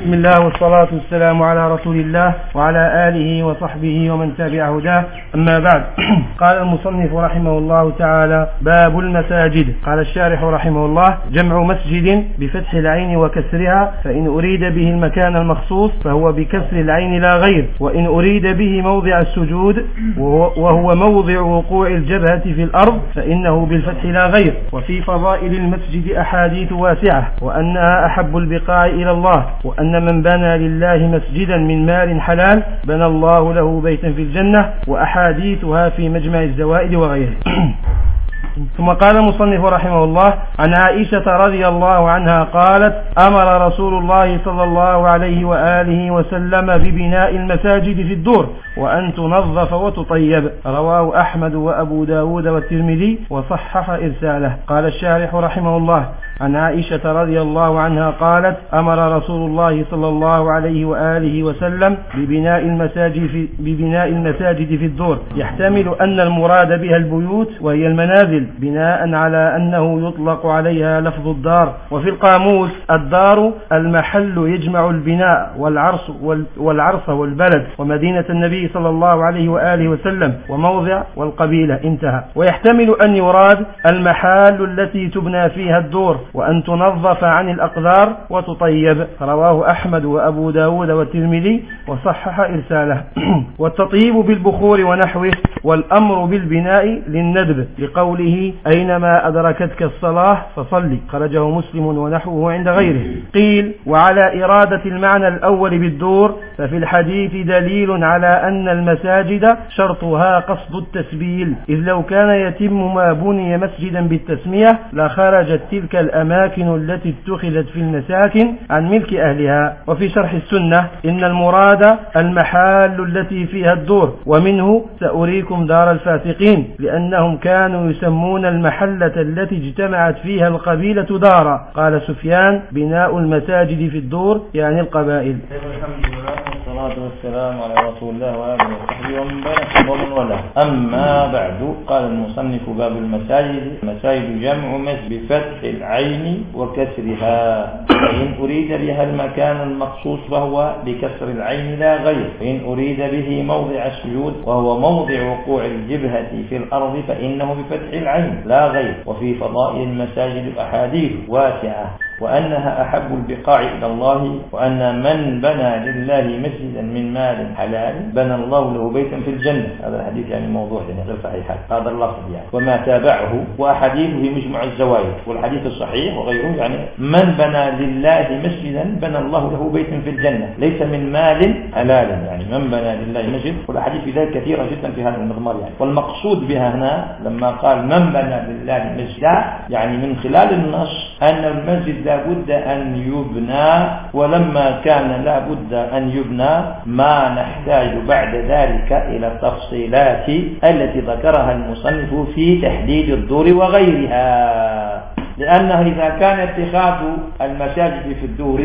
بسم الله والصلاة والسلام على رسول الله وعلى آله وصحبه ومن تبع هداه. أما بعد قال المصنف رحمه الله تعالى باب المساجد. قال الشارح رحمه الله جمع مسجد بفتح العين وكسرها فإن أريد به المكان المخصوص فهو بكسر العين لا غير وإن أريد به موضع السجود وهو موضع وقوع الجبهة في الأرض فإنه بالفتح لا غير. وفي فضائل المسجد أحاديث واسعة وأنها أحب البقاع إلى الله وأن أن من بنى لله مسجدا من مال حلال بنى الله له بيتا في الجنة وأحاديثها في مجمع الزوائد وغيره. ثم قال مصنف رحمه الله عن عائشة رضي الله عنها قالت أمر رسول الله صلى الله عليه وآله وسلم ببناء المساجد في الدور وأن تنظف وتطيب. رواه أحمد وأبو داود والترمذي وصحح إرساله. قال الشارح رحمه الله عن عائشة رضي الله عنها قالت أمر رسول الله صلى الله عليه وآله وسلم ببناء المساجد في, ببناء المساجد في الدور. يحتمل أن المراد بها البيوت وهي المنازل بناء على أنه يطلق عليها لفظ الدار. وفي القاموس الدار المحل يجمع البناء والعرس, والعرس والبلد. ومدينة النبي صلى الله عليه وآله وسلم. وموضع والقبيلة. انتهى. ويحتمل أن يراد المحال التي تبنى فيها الدور. وأن تنظف عن الأقدار وتطيب. رواه أحمد وأبو داود والترمذي وصحح إرساله. والتطيب بالبخور ونحوه والأمر بالبناء للندب. لقوله أينما أدركتك الصلاة فصلي. خرجه مسلم ونحوه عند غيره. قيل وعلى إرادة المعنى الأول بالدور ففي الحديث دليل على أن المساجد شرطها قصد التسبيل. إذ لو كان يتم ما بني مسجدا بالتسمية لخرجت تلك الآية الأماكن التي اتخذت في المساكن عن ملك أهلها. وفي شرح السنة إن المراد المحال التي فيها الدور ومنه سأريكم دار الفاسقين لأنهم كانوا يسمون المحلة التي اجتمعت فيها القبيلة دارا. قال سفيان بناء المساجد في الدور يعني القبائل. والصلاة والسلام على رسول الله وآله وصحبه ومن بارك ومن ولا أما بعد قال المصنف باب المساجد. المساجد جمع مسجد بفتح العين وكسرها. فإن أريد بها المكان المخصوص فهو بكسر العين لا غير. فإن أريد به موضع السجود وهو موضع وقوع الجبهة في الأرض فإنه بفتح العين لا غير. وفي فضائل المساجد أحاديث واسعة. وأنها أحب البقاع إلى الله وأن من بنى لله مسجدا من مال حلال بنى الله له بيتا في الجنة. هذا الحديث يعني موضوع يعني غير صحيح. هذا اللفظ يعني. وما تابعه وأحاديث في مجمع الزوايد والحديث الصحيح وغيره يعني. من بنى لله مسجدا بنى الله له بيتا في الجنة ليس من مال حلال يعني. من بنى لله مسجد والأحاديث في ذلك كثيرة جدا في هذا المضمار يعني. والمقصود بها هنا لما قال من بنى لله مسجدا يعني من خلال النص أن المسجد لابد أن يبنى ولما كان لابد أن يبنى ما نحتاج بعد ذلك إلى التفصيلات التي ذكرها المصنف في تحديد الدور وغيرها. لأنه إذا كان اتخاذ المساجد في الدور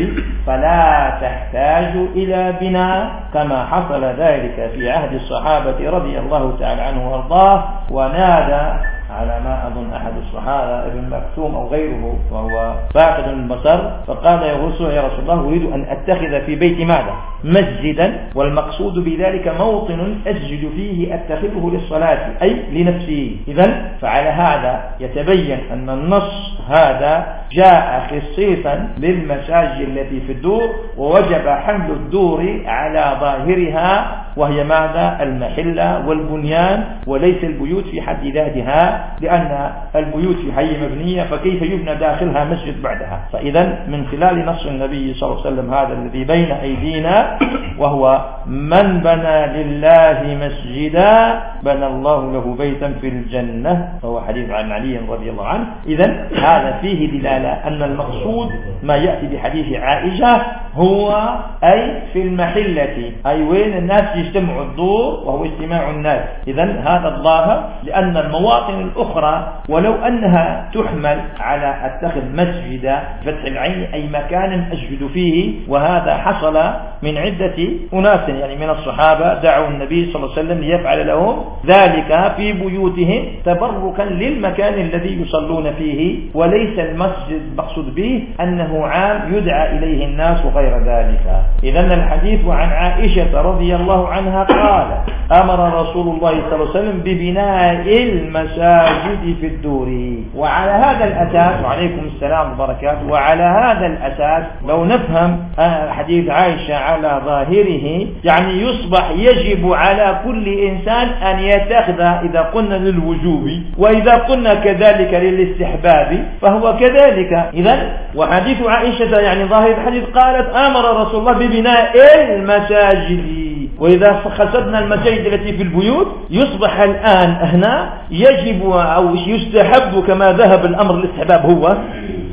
فلا تحتاج إلى بناء كما حصل ذلك في عهد الصحابة رضي الله تعالى عنه وأرضاه ونادى على ما أظن أحد الصحابة ابن مكتوم أو غيره وهو فاقد البصر فقال يغوص يا رسول الله أريد أن أتخذ في بيت ماذا؟ مسجدا والمقصود بذلك موطن أسجد فيه أتخذه للصلاة أي لنفسي. إذا فعلى هذا يتبين أن النص هذا جاء خصيصا للمساجد التي في الدور ووجب حمل الدور على ظاهرها وهي ماذا؟ المحلة والبنيان وليس البيوت في حد ذاتها. لأن البيوت في حي مبنية فكيف يبنى داخلها مسجد بعدها؟ فإذا من خلال نص النبي صلى الله عليه وسلم هذا الذي بين أيدينا وهو من بنى لله مسجدا بنى الله له بيتا في الجنة وهو حديث عن علي رضي الله عنه. إذا هذا فيه دلالة أن المقصود ما يأتي بحديث عائشة هو أي في المحلة أي وين الناس يجتمعوا الدور وهو اجتماع الناس. إذا هذا الظاهر لأن المواطن أخرى ولو أنها تحمل على أتخذ مسجدا فتح العين أي مكانا أسجد فيه وهذا حصل من عدة أناس يعني من الصحابة دعوا النبي صلى الله عليه وسلم ليفعل لهم ذلك في بيوتهم تبركا للمكان الذي يصلون فيه وليس المسجد مقصود به أنه عام يدعى إليه الناس وغير ذلك. إذا الحديث عن عائشة رضي الله عنها قال أمر رسول الله صلى الله عليه وسلم ببناء المساجد الواجد في الدور. وعلى هذا الأساس وعليكم السلام وبركاته. وعلى هذا الأساس لو نفهم آه، حديث عائشة على ظاهره يعني يصبح يجب على كل إنسان أن يتخذ إذا قلنا للوجوب وإذا قلنا كذلك للاستحباب فهو كذلك. إذا وحديث عائشة يعني ظاهر الحديث قالت آمر رسول الله ببناء المساجد. وإذا خسدنا المساجد التي في البيوت يصبح الآن هنا يجب أو يستحب كما ذهب الأمر الاستحباب هو.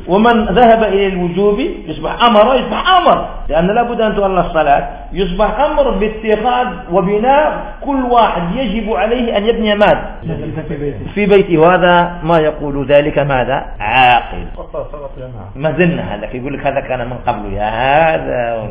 ومن ذهب إلى الوجوب يصبح أمر يصبح أمر. لأن لابد أن تؤلنا الصلاة. يصبح أمر باتخاذ وبناء كل واحد يجب عليه أن يبني ماذا في بيته. وهذا ما يقول ذلك ماذا؟ عاقل. ما زلنا هذا يقول لك هذا كان من قبل. يا هذا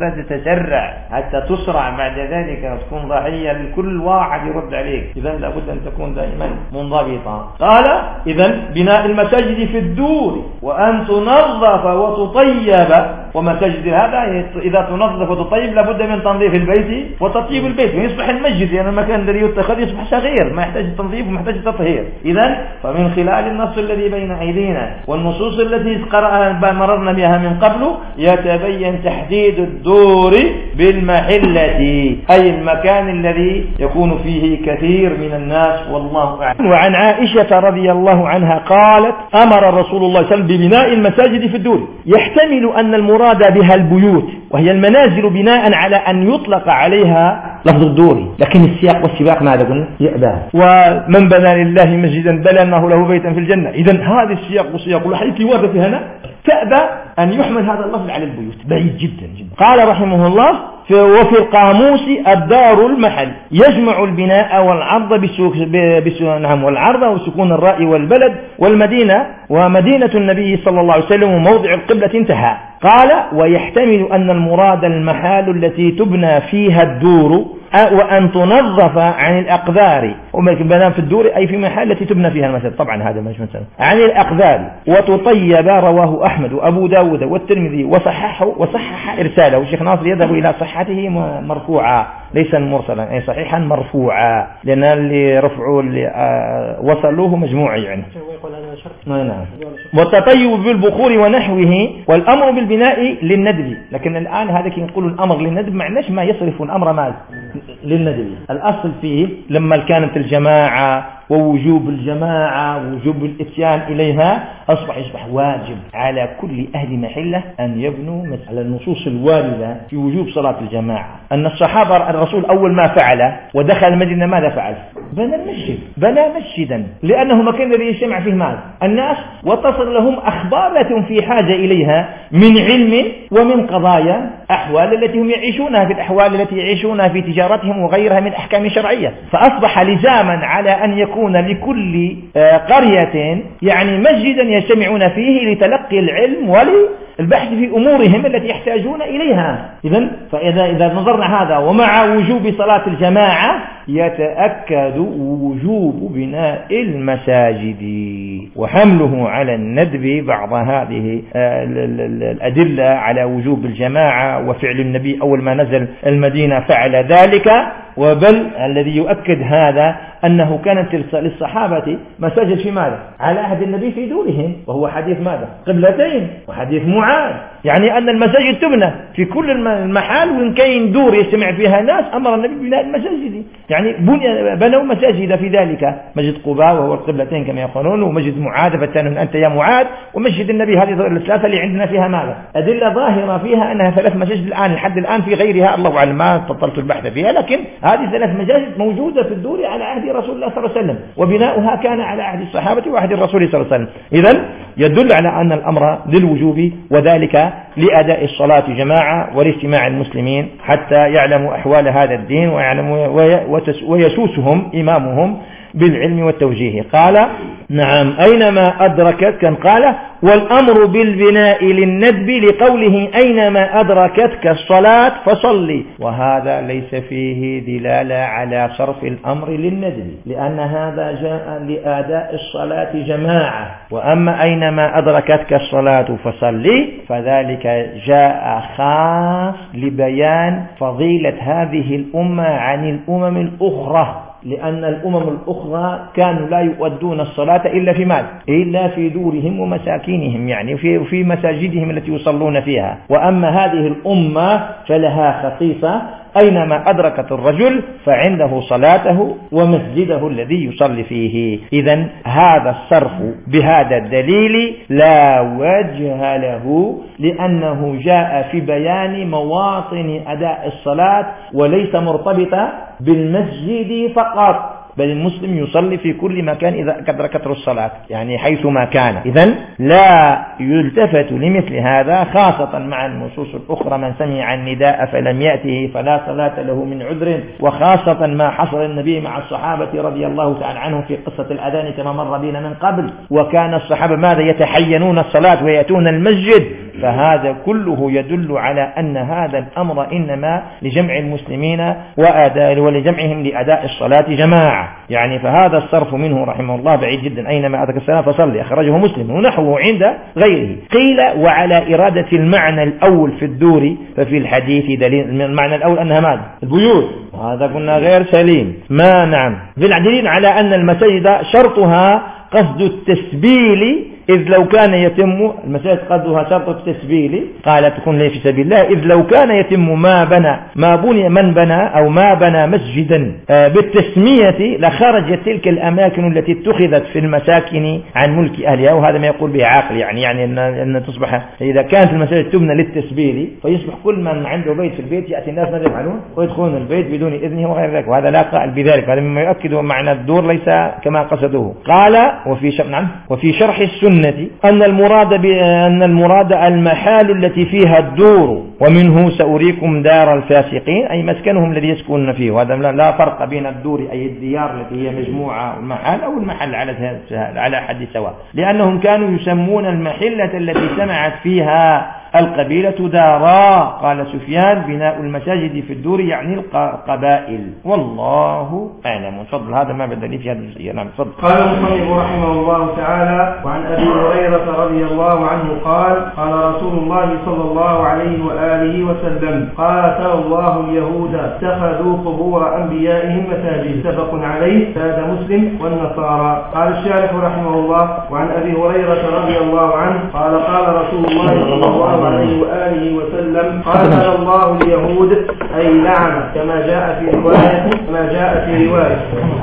لا تتسرع حتى تسرع. مع بعد ذلك تكون ضحية لكل واحد يرد عليك. إذا لابد أن تكون دائما منضبطا. قال إذا بناء المساجد في الدور وأن تنظف وتطيب. ومساجد هذا إذا تنظف وتطيب لابد من تنظيف البيت وتطيب البيت. ويصبح المسجد لأن يعني المكان الذي يتخذ يصبح صغير ما يحتاج تنظيف وما يحتاج تطهير. إذا فمن خلال النص الذي بين أيدينا والنصوص التي قرأها مررنا بها من قبل يتبين تحديد الدور بالمحلة. أي المكان الذي يكون فيه كثير من الناس والله أعلم. وعن عائشة رضي الله عنها قالت أمر رسول الله صلى الله عليه وسلم ببناء المساجد في الدور. يحتمل أن المراد بها البيوت وهي المنازل بناء على أن يطلق عليها لفظ الدور. لكن السياق والسباق ماذا قلنا؟ يأباه ومن بنى لله مسجدا بل أنه له بيتا في الجنة. إذا هذا السياق والسياق الحديث ورد هنا تأبى أن يحمل هذا اللفظ على البيوت. بعيد جدا جدا. قال رحمه الله وفي القاموس الدار المحل يجمع البناء والعرض بالسوك نعم والعرض وسكون الراء والبلد والمدينة ومدينة النبي صلى الله عليه وسلم وموضع القبلة انتهى. قال ويحتمل أن المراد المحال التي تبنى فيها الدور وأن تنظف عن الأقذار. بنام في الدور أي في محل التي تبنى فيها المسجد. طبعا هذا مش مسألة عن الأقذار. وتطيب رواه أحمد وأبو داود والترمذي وصححه وصحح إرساله. الشيخ ناصر يذهب إلى صحته مرفوعة ليس مرسلا أي صحيحا مرفوعا لأن اللي رفعوا اللي آه، وصلوه مجموع يعني. نعم, نعم. والتطيب بالبخور ونحوه والأمر بالبناء للندب. لكن الآن هذا ينقول الأمر للندب معناش ما يصرف الأمر مال للندب. الأصل فيه لما كانت الجماعة ووجوب الجماعة ووجوب الإتيان إليها أصبح يصبح واجب على كل أهل محلة أن يبنوا على النصوص الواردة في وجوب صلاة الجماعة. أن الصحابة الرسول أول ما فعل ودخل المدينة ماذا فعل؟ بنى المسجد بنى مسجدا لأنه مكان الذي يجتمع فيه ماذا الناس وتصل لهم أخبار في حاجة إليها من علم ومن قضايا الأحوال التي هم يعيشونها في الأحوال التي يعيشونها في تجارتهم وغيرها من أحكام شرعية. فأصبح لزاما على أن يكون لكل آه، قرية يعني مسجدا يجتمعون فيه لتلقي العلم ول البحث في أمورهم التي يحتاجون إليها إذا فإذا إذا نظرنا هذا ومع وجوب صلاة الجماعة يتأكد وجوب بناء المساجد وحمله على الندب بعض هذه آه، الأدلة على وجوب الجماعة وفعل النبي أول ما نزل المدينة فعل ذلك وبل الذي يؤكد هذا أنه كانت للصحابة مساجد في ماذا؟ على عهد النبي في دورهم وهو حديث ماذا؟ قبلتين وحديث معاذ جمعان يعني أن المساجد تبنى في كل المحال وإن كان دور يجتمع فيها ناس أمر النبي ببناء المساجد. يعني بنوا مساجد في ذلك. مسجد قباء وهو القبلتين كما يقولون ومسجد معاذ فتانهم أنت يا معاذ ومسجد النبي هذه الثلاثة اللي عندنا فيها ماذا؟ أدلة ظاهرة فيها أنها ثلاث مساجد الآن لحد الآن في غيرها. الله أعلم ما تطلت البحث فيها لكن هذه ثلاث مساجد موجودة في الدور على عهد رسول الله صلى الله عليه وسلم وبناؤها كان على عهد الصحابة وعهد الرسول صلى الله عليه وسلم. إذا يدل على أن الأمر للوجوب وذلك لأداء الصلاة جماعة ولاجتماع المسلمين حتى يعلموا أحوال هذا الدين ويسوسهم إمامهم بالعلم والتوجيه. قال نعم. أينما أدركتك قال والأمر بالبناء للندب لقوله أينما أدركتك الصلاة فصلي وهذا ليس فيه دلالة على صرف الأمر للندب لأن هذا جاء لآداء الصلاة جماعة. وأما أينما أدركتك الصلاة فصلي فذلك جاء خاص لبيان فضيلة هذه الأمة عن الأمم الأخرى. لأن الأمم الأخرى كانوا لا يؤدون الصلاة إلا في مال إلا في دورهم ومساكينهم يعني في, في مساجدهم التي يصلون فيها. وأما هذه الأمة فلها خصيصة أينما أدركت الرجل فعنده صلاته ومسجده الذي يصلي فيه. إذا هذا الصرف بهذا الدليل لا وجه له لأنه جاء في بيان مواطن أداء الصلاة وليس مرتبطا بالمسجد فقط. بل المسلم يصلي في كل مكان إذا كثر كثر الصلاة يعني حيث ما كان. إذا لا يلتفت لمثل هذا خاصة مع النصوص الأخرى من سمع النداء فلم يأته فلا صلاة له من عذر وخاصة ما حصل النبي مع الصحابة رضي الله تعالى عنهم في قصة الأذان كما مر بنا من قبل. وكان الصحابة ماذا يتحينون الصلاة ويأتون المسجد؟ فهذا كله يدل على أن هذا الأمر إنما لجمع المسلمين وأداء ولجمعهم لأداء الصلاة جماعة. يعني فهذا الصرف منه رحمه الله بعيد جدا. أينما أتك السلام فصلي. أخرجه مسلم. ونحوه عند غيره. قيل وعلى إرادة المعنى الأول في الدور ففي الحديث دليل المعنى الأول أنها ماذا؟ البيوت. وهذا قلنا غير سليم. ما نعم. في على أن المساجد شرطها قصد التسبيل إذ لو كان يتم المسألة قدرها شرط التسبيل قال تكون لي في سبيل الله إذ لو كان يتم ما بنى ما بني من بنى أو ما بنى مسجدا آه، بالتسمية لخرجت تلك الأماكن التي اتخذت في المساكن عن ملك أهلها وهذا ما يقول به عاقل يعني يعني أن, أن تصبح إذا كانت المسألة تبنى للتسبيل فيصبح كل من عنده بيت في البيت يأتي الناس ماذا يفعلون ويدخلون البيت بدون إذنه وغير ذلك وهذا لا قائل بذلك هذا مما يؤكد معنى الدور ليس كما قصده. قال وفي شرح نعم وفي شرح السنة السنة أن المراد, أن المراد المحال التي فيها الدور ومنه سأريكم دار الفاسقين أي مسكنهم الذي يسكنون فيه. وهذا لا فرق بين الدور أي الديار التي هي مجموعة المحال أو المحل على على حد سواء. لأنهم كانوا يسمون المحلة التي سمعت فيها القبيلة دارا. قال سفيان بناء المساجد في الدور يعني القبائل. والله أعلم. فضل هذا ما بدني في هذه الجزئية نعم فضل قال المصنف رحمه الله تعالى وعن أبي هريرة رضي الله عنه قال قال رسول الله صلى الله عليه وآله وسلم قاتل الله اليهود اتخذوا قبور أنبيائهم مساجد. متفق عليه. هذا مسلم والنصارى. قال الشارح رحمه الله وعن أبي هريرة رضي الله عنه قال قال رسول الله صلى الله عليه وسلم عليه وآله وسلم. قاتل الله اليهود أي لعنة كما جاء في رواية كما جاء في رواية.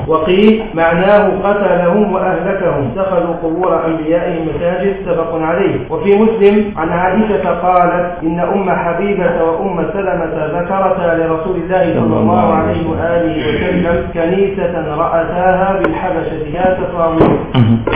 وقيل معناه قتلهم وأهلكهم دخلوا قبور أنبيائهم مساجد سبق عليه. وفي مسلم عن عائشة قالت إن أم حبيبة وأم سلمة ذكرتا لرسول الله صلى الله عليه وآله وسلم كنيسة رأتاها بالحبشة يا تطاوين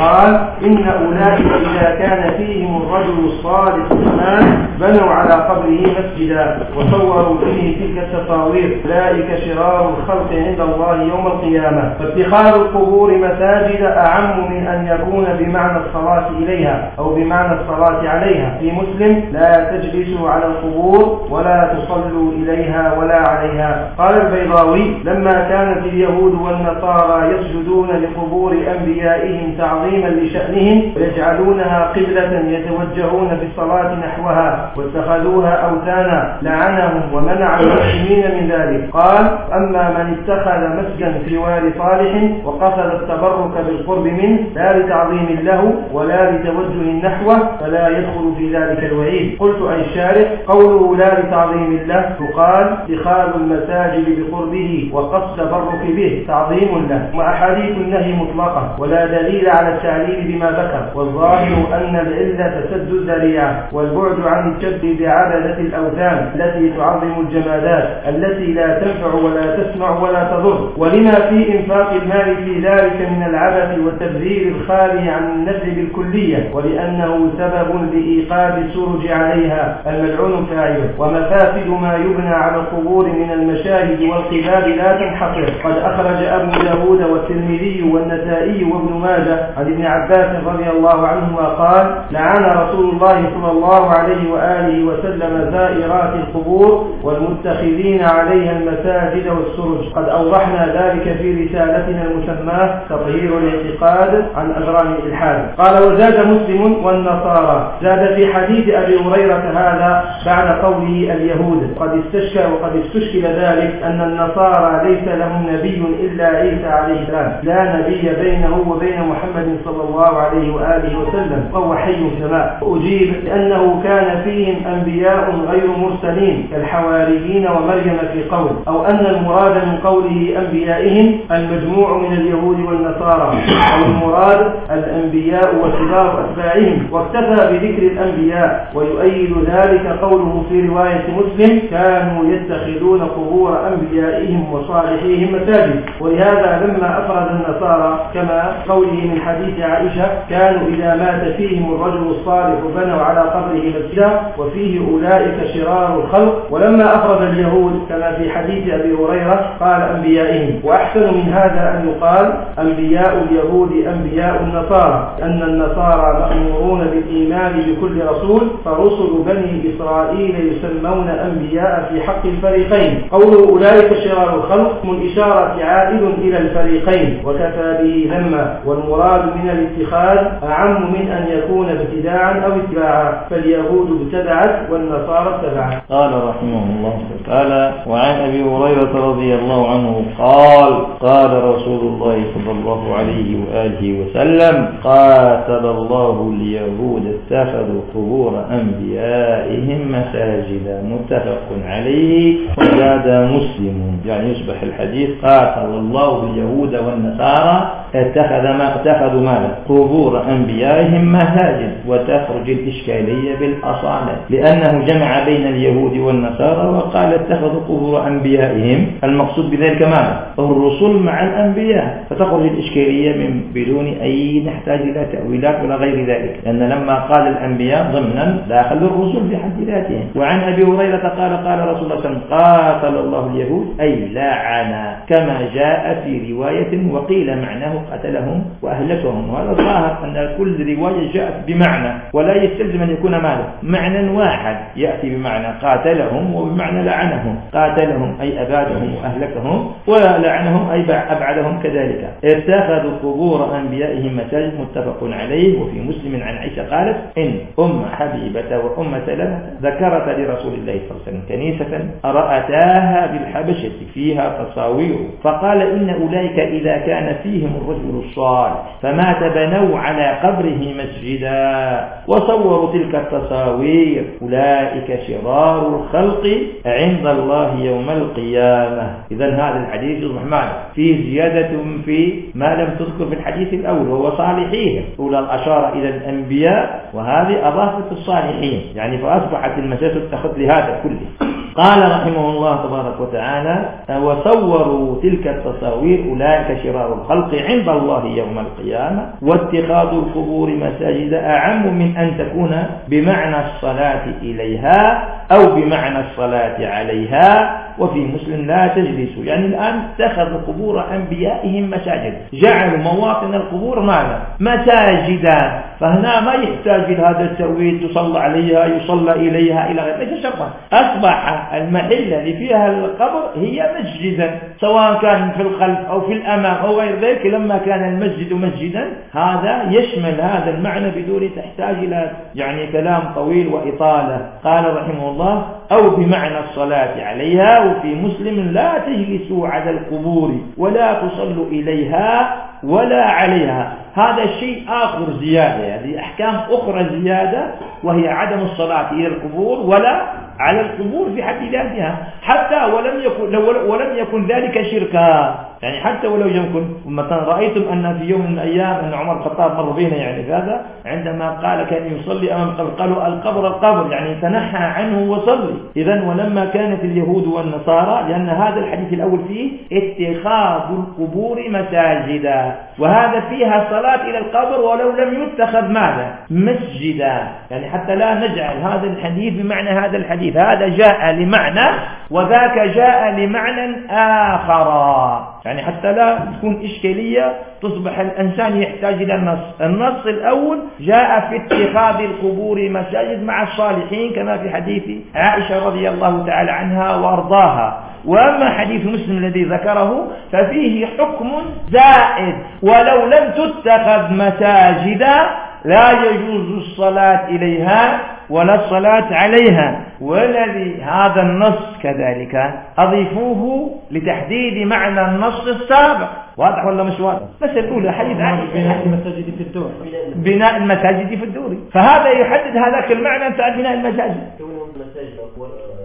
قال إن أولئك إذا كان فيهم الرجل الصالح الإيمان بنوا على قبره مسجدا وصوروا فيه تلك التصاوير أولئك شرار الخلق عند الله يوم القيامة. فاتخاذ القبور مساجد أعم من أن يكون بمعنى الصلاة إليها أو بمعنى الصلاة عليها. في مسلم لا تجلسوا على القبور ولا تصلوا إليها ولا عليها. قال البيضاوي لما كانت اليهود والنصارى يسجدون لقبور أنبيائهم تعظيما لشأنهم ويجعلونها قبلة يتوجهون بالصلاة نحوها. وعصاها واتخذوها أوثانا لعنهم ومنع المسلمين من ذلك. قال أما من اتخذ مسجا في وال صالح وقصد التبرك بالقرب منه لا لتعظيم له ولا لتوجه نحوه فلا يدخل في ذلك الوعيد. قلت أي الشارح قوله لا لتعظيم الله. تقال اتخاذ المساجد بقربه وقصد التبرك به. تعظيم له. وأحاديث النهي مطلقة. ولا دليل على التعليل بما ذكر. والظاهر أن العلة سد الذريعة. والبعد عن الشد بعبدة الأوثان التي تعظم الجمادات التي لا تنفع ولا تسمع ولا تضر. ولما في إنفاق المال في ذلك من العبث والتبذير الخالي عن النفع بالكلية ولأنه سبب لإيقاد السرج عليها الملعون فاعله ومفاسد ما يبنى على القبور من المشاهد والقباب لا تنحصر. قد أخرج أبو داود والترمذي والنسائي وابن ماجه عن ابن عباس رضي الله عنهما قال لعن رسول الله صلى الله عليه عليه وآله وسلم زائرات القبور والمتخذين عليها المساجد والسرج. قد أوضحنا ذلك في رسالتنا المسماة تطهير الاعتقاد عن أجرام الإلحاد. قال وزاد مسلم والنصارى. زاد في حديث أبي هريرة هذا بعد قوله اليهود. قد استشكى وقد استشكل ذلك أن النصارى ليس لهم نبي إلا عيسى عليه السلام. لا نبي بينه وبين محمد صلى الله عليه وآله وسلم. وهو حي سماء أجيب لأنه كان كان فيهم أنبياء غير مرسلين كالحواريين ومريم في قول أو أن المراد من قوله أنبيائهم المجموع من اليهود والنصارى أو المراد الأنبياء وكبار أتباعهم. واكتفى بذكر الأنبياء ويؤيد ذلك قوله في رواية مسلم كانوا يتخذون قبور أنبيائهم وصالحيهم مساجد. ولهذا لما أفرد النصارى كما قوله من حديث عائشة كانوا إذا مات فيهم الرجل الصالح بنوا على قبره مسجد الحجة وفيه أولئك شرار الخلق. ولما أخرج اليهود كما في حديث أبي هريرة قال أنبيائهم. وأحسن من هذا أن يقال أنبياء اليهود أنبياء النصارى. أن النصارى مأمورون بالإيمان بكل رسول فرسل بني إسرائيل يسمون أنبياء في حق الفريقين. قول أولئك شرار الخلق من إشارة عائد إلى الفريقين. وكفى به ذما والمراد من الاتخاذ أعم من أن يكون ابتداعا أو اتباعا. فاليهود اليهود ابتدعت والنصارى اتبعت قال رحمه الله تعالى وعن أبي هريرة رضي الله عنه قال قال رسول الله صلى الله عليه وآله وسلم قاتل الله اليهود اتخذوا قبور أنبيائهم مساجدا متفق عليه وزاد مسلم. يعني يصبح الحديث قاتل الله اليهود والنصارى اتخذ ما اتخذوا ماذا؟ قبور أنبيائهم مساجد. وتخرج الإشكالية بالأصل صالح لأنه جمع بين اليهود والنصارى وقال اتخذوا قبور أنبيائهم. المقصود بذلك ماذا؟ الرسل مع الأنبياء. فتخرج الإشكالية من بدون أي نحتاج إلى تأويلات ولا غير ذلك. لأن لما قال الأنبياء ضمنا داخل الرسل بحد ذاتهم. وعن أبي هريرة قال قال رسول الله صلى الله عليه وسلم قاتل الله اليهود أي لعنا كما جاء في رواية وقيل معناه قتلهم وأهلكهم. وهذا ظاهر أن كل رواية جاءت بمعنى ولا يستلزم أن يكون ماذا؟ معنى واحد يأتي بمعنى قاتلهم وبمعنى لعنهم. قاتلهم أي أبادهم وأهلكهم ولعنهم أي أبعدهم كذلك. اتخذوا قبور أنبيائهم مساجد متفق عليه وفي مسلم عن عيشة قالت إن أم حبيبة وأم سلمة ذكرت لرسول الله صلى الله عليه وسلم كنيسة رأتاها بالحبشة فيها تصاوير. فقال إن أولئك إذا كان فيهم الرجل الصالح فمات بنوا على قبره مسجدا. وصوروا تلك التصاوير الغاوير أولئك شرار الخلق عند الله يوم القيامة. إذا هذا الحديث يصبح معنا فيه زيادة في ما لم تذكر في الحديث الأول وهو صالحيه. أولى الأشارة إلى الأنبياء وهذه أضافة الصالحين. يعني فأصبحت المساسة تخذ لهذا كله. قال رحمه الله تبارك وتعالى وصوروا تلك التصاوير أولئك شرار الخلق عند الله يوم القيامة واتخاذ القبور مساجد أعم من أن تكون بمعنى الصلاة إليها أو بمعنى الصلاة عليها وفي مسلم لا تجلسوا. يعني الآن اتخذوا قبور أنبيائهم مساجد. جعلوا مواطن القبور ماذا؟ مساجدا. فهنا ما يحتاج إلى هذا التأويل تصلى عليها يصلى إليها إلى غير. ليس شرطا أصبح المحلة اللي فيها القبر هي مسجدا. سواء كان في الخلف أو في الأمام أو غير ذلك لما كان المسجد مسجدا هذا يشمل هذا المعنى بدون تحتاج إلى يعني كلام طويل وإطالة. قال رحمه الله أو بمعنى الصلاة عليها قالوا في مسلم لا تجلسوا على القبور ولا تصلوا إليها ولا عليها. هذا شيء آخر زيادة. هذه أحكام أخرى زيادة وهي عدم الصلاة إلى القبور ولا على القبور في حد ذاتها. حتى ولم يكن, ولم يكن ذلك شركا. يعني حتى ولو يمكن مثلا رأيتم أن في يوم من الأيام أن عمر الخطاب مر بينا يعني هذا عندما قال كان يصلي أمام قبر قالوا القبر القبر يعني تنحى عنه وصلي. إذا ولما كانت اليهود والنصارى لأن هذا الحديث الأول فيه اتخاذ القبور مساجدا وهذا فيها صلاة إلى القبر ولو لم يتخذ ماذا؟ مسجدا. يعني حتى لا نجعل هذا الحديث بمعنى هذا الحديث هذا جاء لمعنى وذاك جاء لمعنى آخر. يعني حتى لا تكون إشكالية تصبح الإنسان يحتاج إلى النص. النص الأول جاء في اتخاذ القبور مساجد مع الصالحين كما في حديث عائشة رضي الله تعالى عنها وأرضاها. وأما حديث مسلم الذي ذكره ففيه حكم زائد. ولو لم تتخذ مساجدا لا يجوز الصلاة إليها ولا الصلاة عليها. والذي هذا النص كذلك أضيفوه لتحديد معنى النص السابق. واضح ولا مش واضح؟ المسألة الأولى حديث عائشة بناء المساجد في الدور. بناء المساجد في الدور. فهذا يحدد هذاك المعنى بتاع بناء المساجد.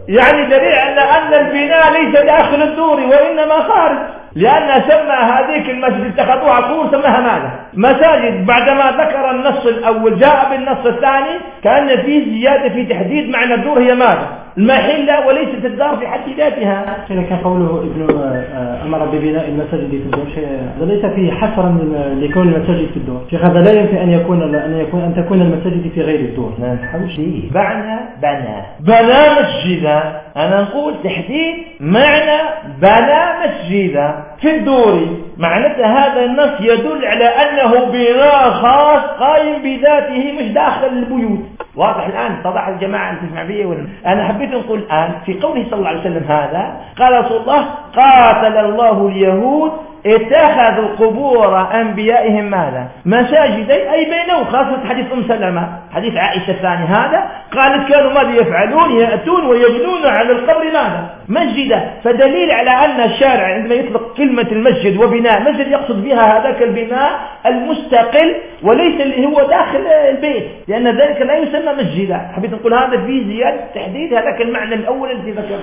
يعني دليل على أن البناء ليس داخل الدور وإنما خارج. لأن سمى هذيك المسجد اتخذوها قول سماها ماذا مساجد بعدما ذكر النص الأول جاء بالنص الثاني كأن فيه زيادة في تحديد معنى الدور هي ماذا؟ المحلة وليست الدار في حد ذاتها. إذا كان قوله ابن آه، أمر ببناء المساجد في الدور. شيء هذا ليس فيه حصرا لكون المساجد في الدور. شيخ هذا لا ينفي أن يكون أن يكون أن تكون المساجد في غير الدور. نعم. لا نحوش ليه بعنى بنى بنى مسجدا أنا نقول تحديد معنى بنى مسجدا في الدور. معناته هذا النص يدل على أنه بناء خاص قائم بذاته مش داخل البيوت. واضح الآن اتضح الجماعة أن تسمع بي ولا أنا حبيت نقول الآن في قوله صلى الله عليه وسلم هذا قال رسول الله قاتل الله اليهود اتخذوا قبور أنبيائهم ماذا؟ مساجدين. أي بينهم خاصة حديث أم سلمة. حديث عائشة الثاني هذا. قالت كانوا ماذا يفعلون؟ يأتون ويبنون على القبر ماذا؟ مسجدا. فدليل على أن الشارع عندما يطلق كلمة المسجد وبناء مسجد يقصد بها هذاك البناء المستقل وليس اللي هو داخل البيت لأن ذلك لا يسمى مسجدا. حبيت نقول هذا في زيادة تحديد هذاك المعنى الأول الذي ذكر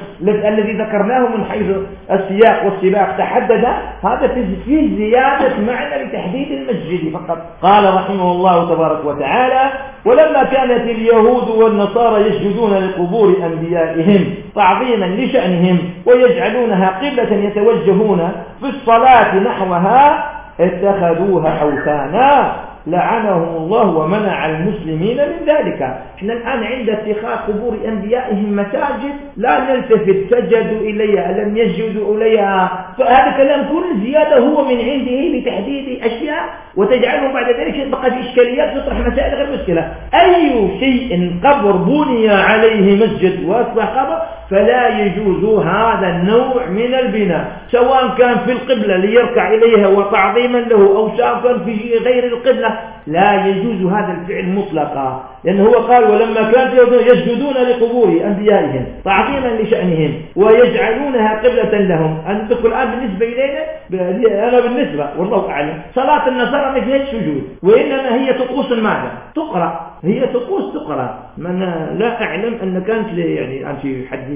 الذي ذكرناه من حيث السياق والسباق. تحدد هذا تجزي زيادة معنى لتحديد المسجد فقط. قال رحمه الله تبارك وتعالى ولما كانت اليهود والنصارى يسجدون لقبور أنبيائهم تعظيما لشأنهم ويجعلونها قبلة يتوجهون في الصلاة نحوها اتخذوها أوثانا. لعنهم الله ومنع المسلمين من ذلك. إحنا الآن عند اتخاذ قبور أنبيائهم مساجد لا نلتفت سجدوا إليها لم يسجدوا إليها. فهذا كلام كل زيادة هو من عنده لتحديد أشياء وتجعله بعد ذلك يبقى في إشكاليات ويطرح مسائل غير مشكلة. أي شيء قبر بني عليه مسجد وأصبح قبر فلا يجوز هذا النوع من البناء. سواء كان في القبلة ليركع إليها وتعظيما له أو شافا في غير القبلة لا يجوز هذا الفعل مطلقا. لأنه هو قال ولما كانوا يسجدون لقبور أنبيائهم تعظيما لشأنهم ويجعلونها قبلة لهم. أنتم الآن بالنسبة إلينا أنا بالنسبة والله أعلم. صلاة النصارى تقرأ أثناء السجود وإنما هي طقوس ماذا تقرأ. هي طقوس تقرأ. من لا أعلم أن كانت يعني في حد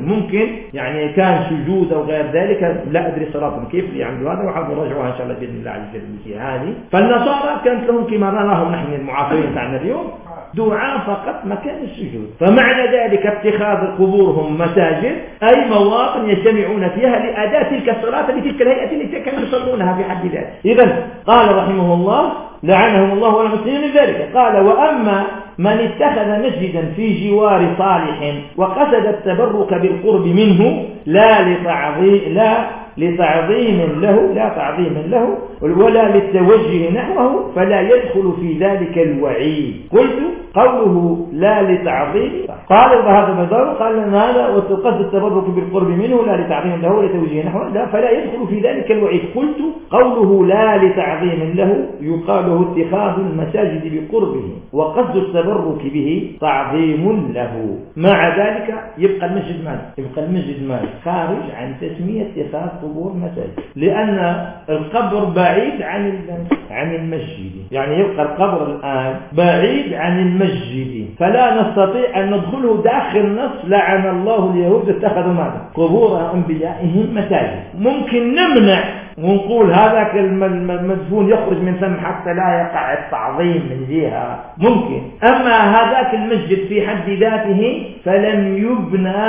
ممكن يعني كان سجود أو غير ذلك. لا أدري صراحة كيف يعملوا هذا وحاول نرجعوها إن شاء الله بإذن الله عز وجل هذه. فالنصارى كانت لهم كما نراهم نحن المعاصرين تاعنا اليوم. دعاء فقط مكان السجود. فمعنى ذلك اتخاذ قبورهم مساجد أي مواطن يجتمعون فيها لأداء تلك الصلاة لتلك الهيئة التي كانوا يصلونها في حد ذاته. إذا قال رحمه الله لعنهم الله والمسلمين من ذلك. قال وأما من اتخذ مسجدا في جوار صالح وقصد التبرك بالقرب منه لا لتعظيم لا لتعظيم له لا تعظيم له ولا للتوجه نحوه فلا يدخل في ذلك الوعيد. قلت قوله لا لتعظيم. قال هذا مدار قال لنا هذا وتقد التبرك بالقرب منه لا لتعظيم له ولا لتوجه نحوه لا فلا يدخل في ذلك الوعيد. قلت قوله لا لتعظيم له يقاله اتخاذ المساجد بقربه وقصد التبرك به تعظيم له. مع ذلك يبقى المسجد مال. يبقى المسجد مال. خارج عن تسمية اتخاذ القبور مساجد لأن القبر بعيد عن عن المسجد. يعني يبقى القبر الآن بعيد عن المسجد. فلا نستطيع أن ندخله داخل نص لعن الله اليهود اتخذوا ماذا؟ قبور أنبيائهم مساجد. ممكن نمنع ونقول هذاك المدفون يخرج من ثم حتى لا يقع التعظيم من جهة. ممكن. أما هذاك المسجد في حد ذاته فلم يبنى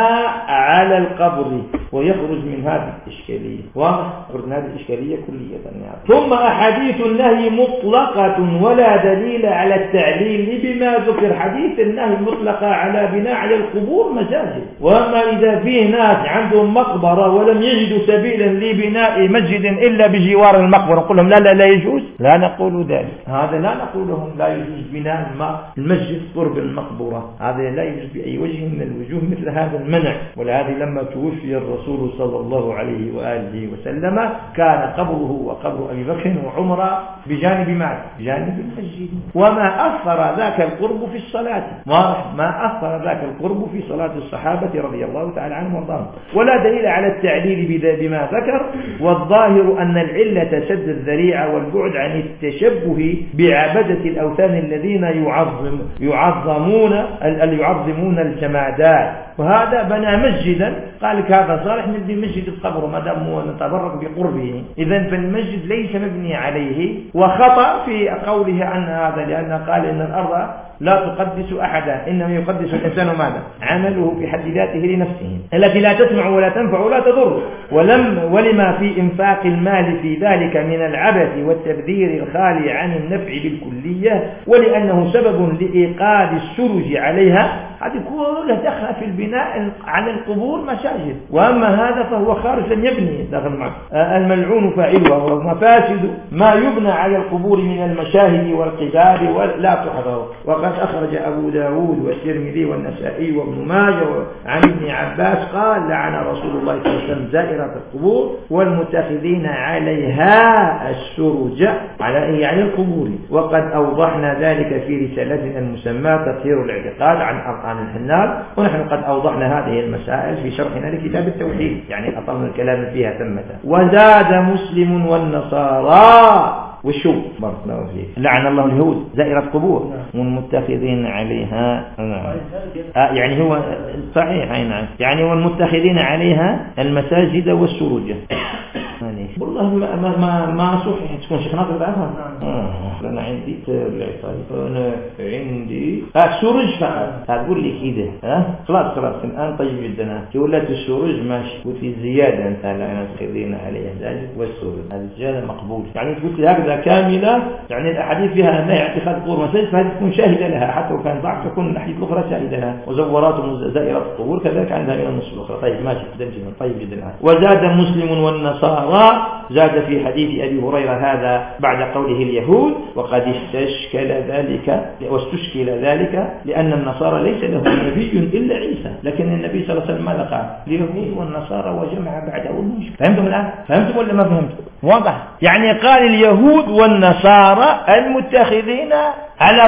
على القبر. ويخرج من هذا الإشكال. الإشكالية واضح؟ قلنا هذه الإشكالية كلية يعني. ثم أحاديث النهي مطلقة ولا دليل على التعليل بما ذكر. حديث النهي مطلقة على بناء على القبور مساجد. وأما إذا فيه ناس عندهم مقبرة ولم يجدوا سبيلا لبناء مسجد إلا بجوار المقبرة نقول لهم لا لا لا يجوز. لا نقول ذلك. هذا لا نقول لهم لا يجوز بناء المسجد قرب المقبرة. هذا لا يجوز بأي وجه من الوجوه مثل هذا المنع. ولهذا لما توفي الرسول صلى الله عليه وآله وآله وسلم كان قبره وقبر أبي بكر وعمر بجانب معه. بجانب المسجد. وما أثر ذاك القرب في الصلاة. واضح. ما أثر ذاك القرب في صلاة الصحابة رضي الله تعالى عنهم وأرضاهم. ولا دليل على التعليل بما ذكر. والظاهر أن العلة سد الذريعة والبعد عن التشبه بعبدة الأوثان الذين يعظم يعظمون يعظمون الجمادات. وهذا بنى مسجدا. قال لك هذا صالح من مسجد القبر. ما دام نعلم ونتبرك بقربه. إذا فالمسجد ليس مبني عليه وخطأ في قوله عن هذا لأنه قال إن الأرض لا تقدس أحدا إنما يقدس الإنسان ماذا؟ عمله في حد ذاته لنفسه التي لا تسمع ولا تنفع ولا تضر. ولم ولما في إنفاق المال في ذلك من العبث والتبذير الخالي عن النفع بالكلية ولأنه سبب لإيقاد السرج عليها هذه كلها دخل في البناء على القبور مساجد وأما هذا فهو خارج لم يبني داخل المعبد آه، الملعون فاعل وهو مفاسد. ما يبنى على القبور من المشاهد والقباب لا تحضر. وقد أخرج أبو داود والترمذي والنسائي وابن ماجه عن ابن عباس قال لعن رسول الله صلى الله عليه وسلم زائرة القبور والمتخذين عليها السرج على يعني القبور. وقد أوضحنا ذلك في رسالتنا المسماة تطهير الاعتقاد عن عن الحنال ونحن قد أوضحنا هذه المسائل في شرحنا لكتاب التوحيد. يعني أطلنا الكلام فيها ثمة. وزاد مسلم والنصارى. وشو بارك الله فيك لعن الله اليهود زائرة قبور. والمتخذين عليها آه، يعني هو صحيح أي نعم. يعني والمتخذين عليها المساجد والسروج. يعني. والله ما ما ما, ما صحيح يعني تكون شيخ خناقه بعضها نعم. آه. أنا عندي العصابي أنا عندي السروج فقط. نعم. هتقول لي كده. ها؟ خلاص خلاص. الآن طيب جدا. تولات السرج ماشي. وفي زيادة أنت انا خذينا عليه ذلك والسرج هذا الزياده مقبول. يعني تقول لي هكذا كاملة. يعني الأحاديث فيها نهي اعتقاد قبور مساجد فهذه تكون شاهدة لها. حتى وكان ضعف تكون الاحاديث الاخرى شاهدة لها. وزورات زائرات القبور كذلك عندها من النصوص الاخرى طيب ماشي. جدا طيب جدا. وزاد مسلم والنصارى. الله زاد في حديث أبي هريرة هذا بعد قوله اليهود وقد استشكل ذلك واستشكل ذلك لأن النصارى ليس لهم نبي إلا عيسى. لكن النبي صلى الله عليه وسلم ماذا قال؟ اليهود والنصارى وجمع بعده مشكلة فهمتم الآن؟ فهمتم ولا ما فهمتم؟ واضح. يعني قال اليهود والنصارى المتخذين على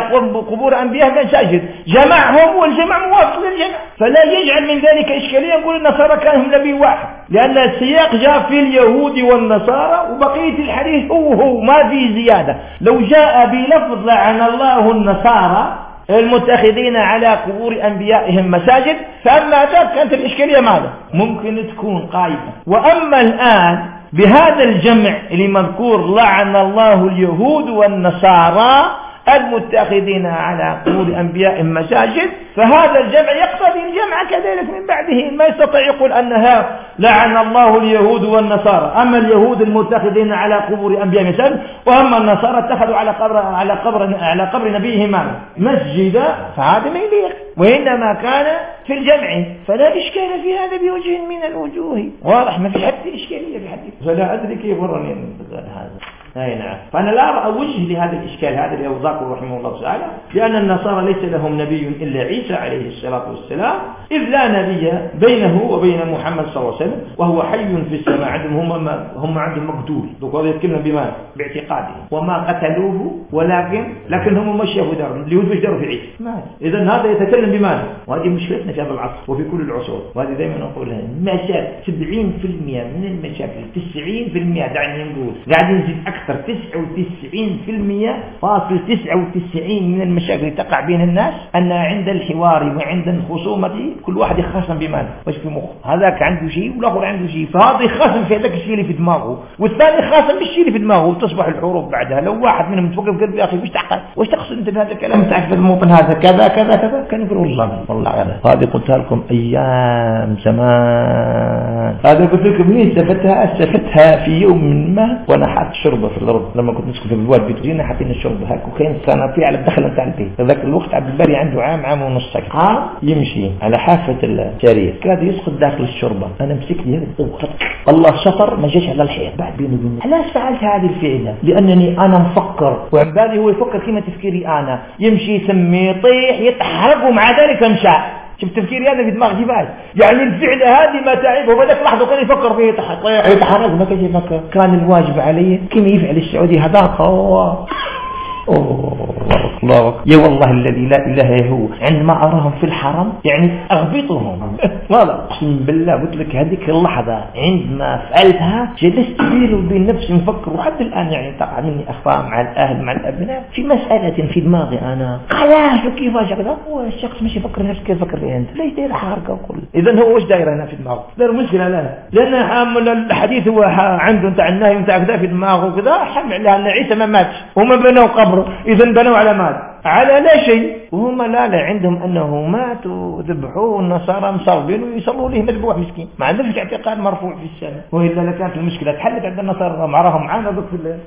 قبور أنبياء مساجد جمعهم والجمع موافق للجمع فلا يجعل من ذلك إشكالية. نقول النصارى كانهم نبي واحد. لأن السياق جاء في اليهود والنصارى وبقية الحديث هو هو ما في زيادة. لو جاء بلفظ لعن الله النصارى المتخذين على قبور أنبيائهم مساجد فأما ذلك كانت الإشكالية ماذا؟ ممكن تكون قائمة. وأما الآن بهذا الجمع لمذكور لعن الله اليهود والنصارى المتخذين على قبور أنبياء مساجد فهذا الجمع يقتضي الجمع كذلك من بعده. ما يستطيع يقول أنها لعن الله اليهود والنصارى. أما اليهود المتخذين على قبور أنبياء مساجد وأما النصارى اتخذوا على قبر على قبر على قبر نبيهما مسجدا فهذا ما يليق وإنما كان في الجمع. فلا إشكال في هذا بوجه من الوجوه. واضح ما في حتى إشكالية في حد. فلا أدري كيف ورني هذا. أي نعم فأنا لا أرى وجه لهذا الإشكال. هذا اللي أوضاكم رحمه الله تعالى. لأن النصارى ليس لهم نبي إلا عيسى عليه الصلاة والسلام. إذ لا نبي بينه وبين محمد صلى الله عليه وسلم. وهو حي في السماء. عندهم هم هم عندهم مقتول. وقضية يتكلم بما باعتقاده. وما قتلوه ولكن لكن هم مش يهود اليهود مش داروا في عيسى. إذا هذا يتكلم بماذا؟ وهذه مشكلتنا في هذا العصر. وفي كل العصور. وهذه دائما نقولها مشاكل 70% من المشاكل 90% دعني نقول قاعدين نزيد أكثر أكثر 99% فاصل 99 من المشاكل تقع بين الناس أن عند الحوار وعند الخصومة كل واحد يخاصم بمال واش في مخه. هذاك عنده شيء والآخر عنده شيء. فهذا يخاصم في هذاك الشيء اللي في دماغه. والثاني خاصم بالشيء اللي في دماغه. وتصبح الحروب بعدها. لو واحد منهم توقف قلبي يا أخي واش تحقق؟ واش تقصد أنت بهذا الكلام؟ تعرف في الموطن هذا. كذا كذا كذا. كان يقول والله والله غير هذه قلتها لكم أيام زمان. هذا قلت لكم ليه استفدتها؟ استفدتها في يوم ما وأنا حاط شربة في الأرض لما كنت نسكن في الواد بتجينا حابين نشرب هاك وكان صنافيع على الدخل نتاع البيت. ذاك الوقت عبد الباري عنده عام عام ونص هكا آه؟ يمشي على حافة الشارية كاد يسقط داخل الشربه أنا مسكني لي هذا الله شطر ما جاش على الحيط بعد بيني وبين علاش فعلت هذه الفعلة؟ لأنني أنا مفكر. وعبالي هو يفكر كما تفكيري أنا. يمشي يسمي يطيح يتحرك ومع ذلك مشى شوف تفكيري أنا في دماغ جبال. يعني الفعل هذه ما تعبه بدك لحظة كان يفكر فيه تحت يطيح يتحرك أيوة، ما كان يفكر. كان الواجب علي كم يفعل السعودي هذاك؟ أوه, أوه. الله يا والله الذي لا إله هو. عندما أراهم في الحرم يعني أغبطهم. ماذا أقسم بالله قلت لك هذيك اللحظة. عندما فعلتها جلست بيني وبين نفسي نفكر وحتى الآن يعني تقع مني أخطاء مع الأهل مع الأبناء. في مسألة في دماغي أنا. علاش وكيفاش هكذا الشخص مش يفكر نفس كيف فكر لي أنت. ليش داير حركة وكل؟ إذا هو واش داير هنا في دماغه؟ داير مشكلة لنا لأن الحديث هو عنده نتاع النهي نتاع كذا في دماغه وكذا حمل على أن عيسى ما ماتش. وما بنوا قبره. إذا بنوا على ماذا؟ على لا شيء. وهم لا لا عندهم أنه مات وذبحوه والنصارى مصابين ويصلوا له مذبوح مسكين. ما عندهمش اعتقاد مرفوع في السنة وإلا لكانت المشكلة تحلت عند النصارى. راهم معاهم معانا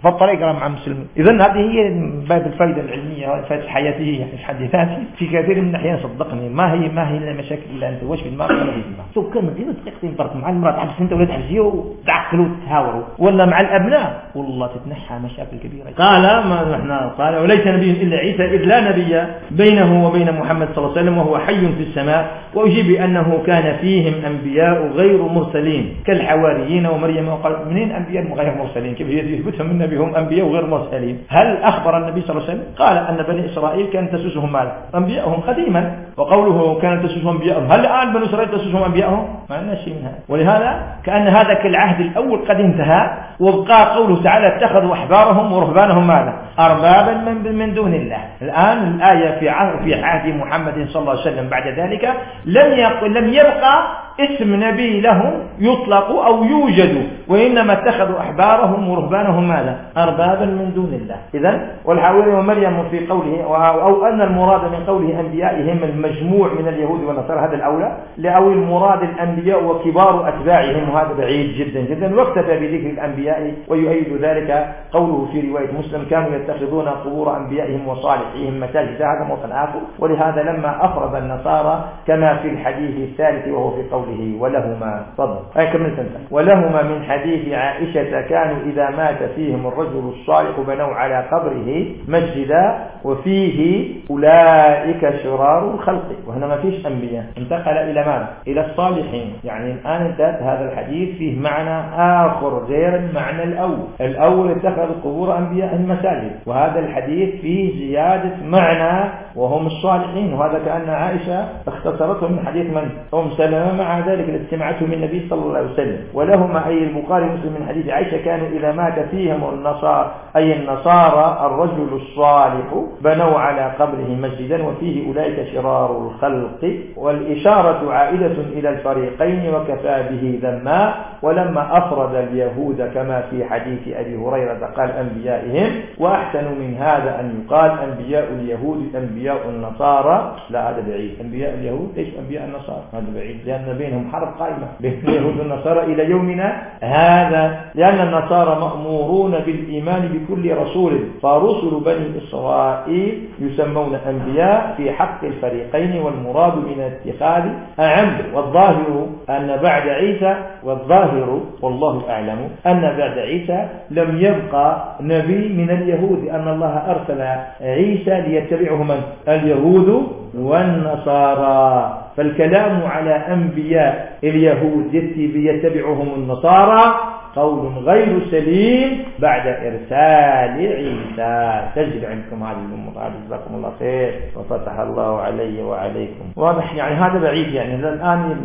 في الطريق راهم مع المسلمين. إذا هذه هي باب الفائدة العلمية والفائدة حياتي يعني في حديثاتي في كثير من الأحيان صدقني ما هي ما هي المشاكل إلا أنت. واش في المرأة ولا في المرأة سو كان غير دقيقتين فرق مع المرأة تحبس أنت ولا تحبسيه وتعقلوا وتهاوروا. ولا مع الأبناء؟ والله تتنحى مشاكل كبيرة. قال ما إحنا قال وليس نبي إلا عيسى. ليس إذ لا نبي بينه وبين محمد صلى الله عليه وسلم وهو حي في السماء وأجيب أنه كان فيهم أنبياء غير مرسلين كالحواريين ومريم وقال منين أنبياء غير مرسلين؟ كيف يثبتهم النبي هم أنبياء غير مرسلين. هل أخبر النبي صلى الله عليه وسلم؟ قال أن بني إسرائيل كانت تسوسهم مال أنبياءهم قديما. وقوله كانت تسوسهم أنبياءهم. هل الآن بني إسرائيل تسوسهم أنبياءهم؟ ما لنا شيء من هذا. ولهذا كأن هذا كالعهد الأول قد انتهى وابقى قوله تعالى اتخذوا أحبارهم ورهبانهم ماذا؟ أربابا من, من دون الله. الآن الآية في عهد في عهد محمد صلى الله عليه وسلم. بعد ذلك لم لم يبقى اسم نبي لهم يطلق أو يوجد وإنما اتخذوا أحبارهم ورهبانهم ماذا؟ أربابا من دون الله. إذا والحاوية ومريم في قوله أو أن المراد من قوله أنبيائهم المجموع من اليهود والنصارى. هذا الأولى أو المراد الأنبياء وكبار أتباعهم. وهذا بعيد جدا جدا. واكتفى بذكر الأنبياء ويؤيد ذلك قوله في رواية مسلم كانوا يتخذون قبور أنبيائهم وصالحهم صالحهم مساجد هذا موطن آخر ولهذا لما أفرض النصارى كما في الحديث الثالث وهو في قوله ولهما صدر أي كملت انت ولهما من حديث عائشة كانوا إذا مات فيهم الرجل الصالح بنوا على قبره مسجدا وفيه أولئك شرار الخلق. وهنا ما فيش أنبياء. انتقل إلى ماذا؟ إلى الصالحين. يعني الآن انتهت هذا الحديث فيه معنى آخر غير المعنى الأول. الأول اتخذ قبور أنبياء المساجد. وهذا الحديث فيه زيادة معنى وهم الصالحين. وهذا كأن عائشة اختصرته من حديث من؟ أم سلمة. مع ذلك التي سمعته من النبي صلى الله عليه وسلم. ولهما أي البقاري مسلم من حديث عائشة كانوا إذا مات فيهم النصارى أي النصارى الرجل الصالح بنوا على قبره مسجدا وفيه أولئك شرار الخلق. والإشارة عائدة إلى الفريقين وكفى به ذما. ولما أفرد اليهود كما في حديث أبي هريرة قال أنبيائهم. وأحسن من هذا أن يقال أنبياء اليهود أنبياء النصارى لا هذا بعيد. أنبياء اليهود ليش أنبياء النصارى؟ هذا بعيد. لأن بينهم حرب قائمة بين اليهود والنصارى إلى يومنا هذا. لأن النصارى مأمورون بالإيمان بكل رسول. فرسل بني إسرائيل يسمون أنبياء في حق الفريقين والمراد من اتخاذ أعمد والظاهر أن بعد عيسى والظاهر والله أعلم أن بعد عيسى لم يبقى نبي من اليهود أن الله أرسل عيسى ليتبعه من؟ اليهود والنصارى. فالكلام على أنبياء اليهود يتبعهم النصارى قول غير سليم بعد إرسال عيسى. تجد عندكم هذه الأمور جزاكم الله خير. وفتح الله علي وعليكم. واضح يعني هذا بعيد يعني. الآن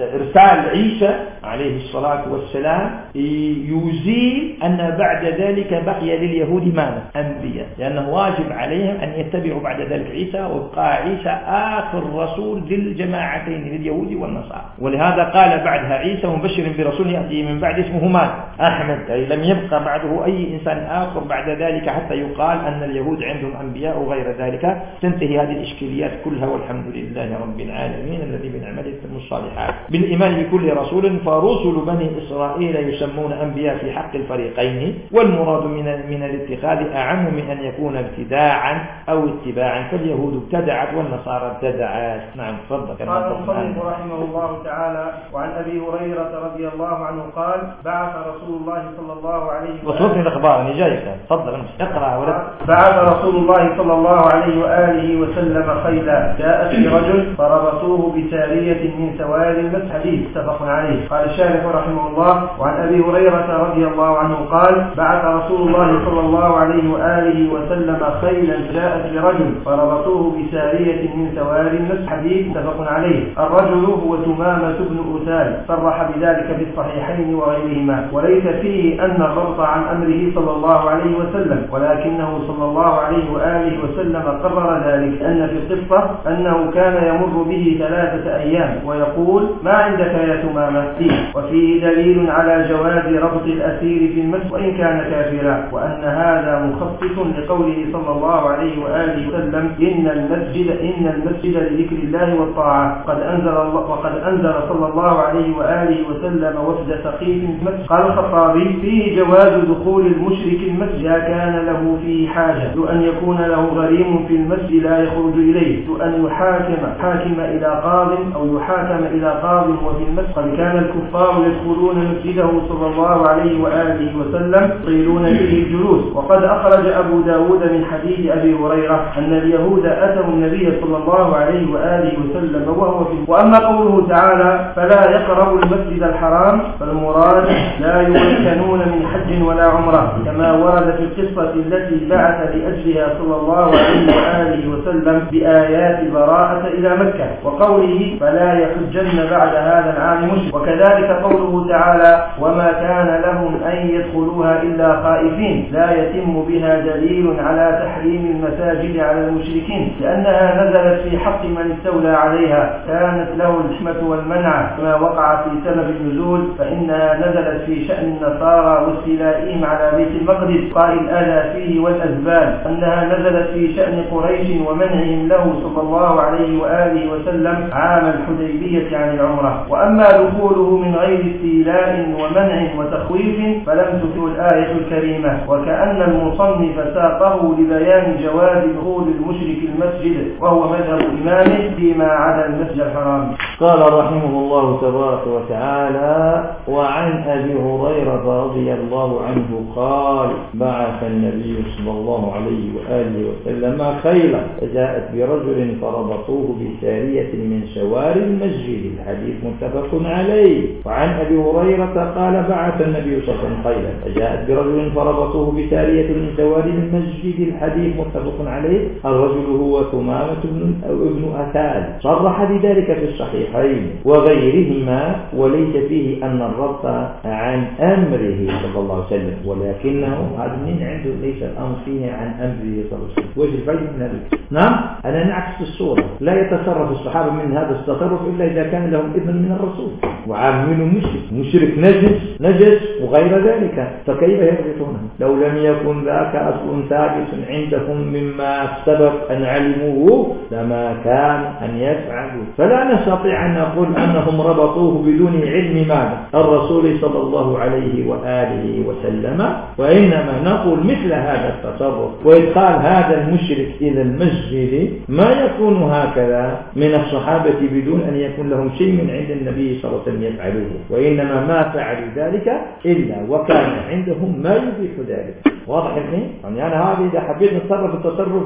إرسال عيسى عليه الصلاة والسلام يزيل أن بعد ذلك بقي لليهود ماذا؟ أنبياء. لأنه واجب عليهم أن يتبعوا بعد ذلك عيسى وابقى عيسى آخر رسول للجماعتين لليهود والنصارى. ولهذا قال بعدها عيسى مبشر برسول يأتي من بعد اسمه اسمهما أحمد أي لم يبقى بعده أي إنسان آخر بعد ذلك حتى يقال أن اليهود عندهم أنبياء وغير ذلك. تنتهي هذه الإشكاليات كلها والحمد لله رب العالمين الذي من عمله يتم الصالحات. بالإيمان بكل رسول فرسل بني إسرائيل يسمون أنبياء في حق الفريقين والمراد من من الاتخاذ أعم من أن يكون ابتداعا أو اتباعا فاليهود ابتدعت والنصارى ابتدعت. نعم تفضل. قال المصنف رحمه الله تعالى وعن أبي هريرة رضي الله عنه قال بعث رسول الله صلى الله عليه وسلم في الأخبار أني جايك تفضل اقرأ ولد بعث رسول الله صلى الله عليه وآله وسلم خيلا. جاءت برجل فربطوه بسارية من سواد المسح حديث اتفق عليه. قال الشارح رحمه الله وعن أبي هريرة رضي الله عنه قال بعث رسول الله صلى الله عليه وآله وسلم خيلا. جاءت برجل فربطوه بسارية من سواد المسح حديث اتفق عليه. الرجل هو تمامة بن أسال صرح بذلك في الصحيحين وغيره الماء وليس فيه أن الربط عن أمره صلى الله عليه وسلم ولكنه صلى الله عليه وآله وسلم قرر ذلك أن في القصة أنه كان يمر به ثلاثة أيام ويقول ما عندك يا تمام فيه وفيه دليل على جواز ربط الأسير في المس وإن كان كافرا وأن هذا مخصص لقوله صلى الله عليه وآله وسلم إن المسجد إن المسجد لذكر الله والطاعة. قد أنزل الله وقد أنزل صلى الله عليه وآله وسلم وفد سقيف المسجد قال الخطابي فيه جواز دخول المشرك المسجد كان له فيه حاجة. أن يكون له غريم في المسجد لا يخرج إليه أن يحاكم حاكم إلى قاض أو يحاكم إلى قاض وفي المسجد. كان الكفار يدخلون مسجده صلى الله عليه وآله وسلم يطيلون فيه الجلوس. وقد أخرج أبو داود من حديث أبي هريرة أن اليهود أتوا النبي صلى الله عليه وآله وسلم وهو في وأما قوله تعالى فلا يقرب المسجد الحرام فالمراد لا يمكنون من حج ولا عمرة كما ورد في القصة التي بعث لأجلها صلى الله عليه وآله وسلم بآيات براءة إلى مكة وقوله فلا يحجن بعد هذا العام مشرك وكذلك قوله تعالى وما كان لهم أن يدخلوها إلا خائفين. لا يتم بها دليل على تحريم المساجد على المشركين لأنها نزلت في حق من استولى عليها كانت له الحكمة والمنع كما وقع في سبب النزول فإنها نزلت نزلت في شأن النصارى واستيلائهم على بيت المقدس قال الأذى فيه والأسباب أنها نزلت في شأن قريش ومنعهم له صلى الله عليه وآله وسلم عام الحديبية عن العمرة. وأما دخوله من غير استيلاء ومنع وتخويف فلم تفيه الآية الكريمة. وكأن المصنف ساقه لبيان جواب دخول المشرك المسجد وهو مذهب إمامه فيما عدا المسجد الحرام. قال رحمه الله تبارك وتعالى وعن أبي هريرة رضي الله عنه قال بعث النبي صلى الله عليه وآله وسلم خيلا فجاءت برجل فربطوه بسارية من شوار المسجد. الحديث متفق عليه. وعن أبي هريرة قال بعث النبي صلى الله عليه وسلم خيلا فجاءت برجل فربطوه بسارية من شوار المسجد. الحديث متفق عليه. الرجل هو ثمامة بن أو ابن أثال صرح بذلك في الصحيحين وغيرهما وليس فيه أن الربط عن أمره صلى الله عليه وسلم ولكنه هذا من عنده ليس الأمر فيه عن أمره صلى الله عليه وسلم. وجه الفائدة من هذا. نعم؟ أنا نعكس الصورة. لا يتصرف الصحابة من هذا التصرف إلا إذا كان لهم إذن من الرسول. وعامل مشرك. مشرك نجس نجس وغير ذلك. فكيف يربطونه لو لم يكن ذاك أصل ثابت عندهم مما سبق أن علموه لما كان أن يفعلوا. فلا نستطيع أن نقول أنهم ربطوه بدون علم ماذا؟ الرسول صلى صلى الله عليه وآله وسلم وإنما نقول مثل هذا التصرف وإدخال هذا المشرك إلى المسجد ما يكون هكذا من الصحابة بدون أن يكون لهم شيء من عند النبي صلى الله عليه وسلم يفعلوه وإنما ما فعلوا ذلك إلا وكان عندهم ما يبيح ذلك واضح الحين يعني أنا هذه إذا حبيت نتصرف التصرف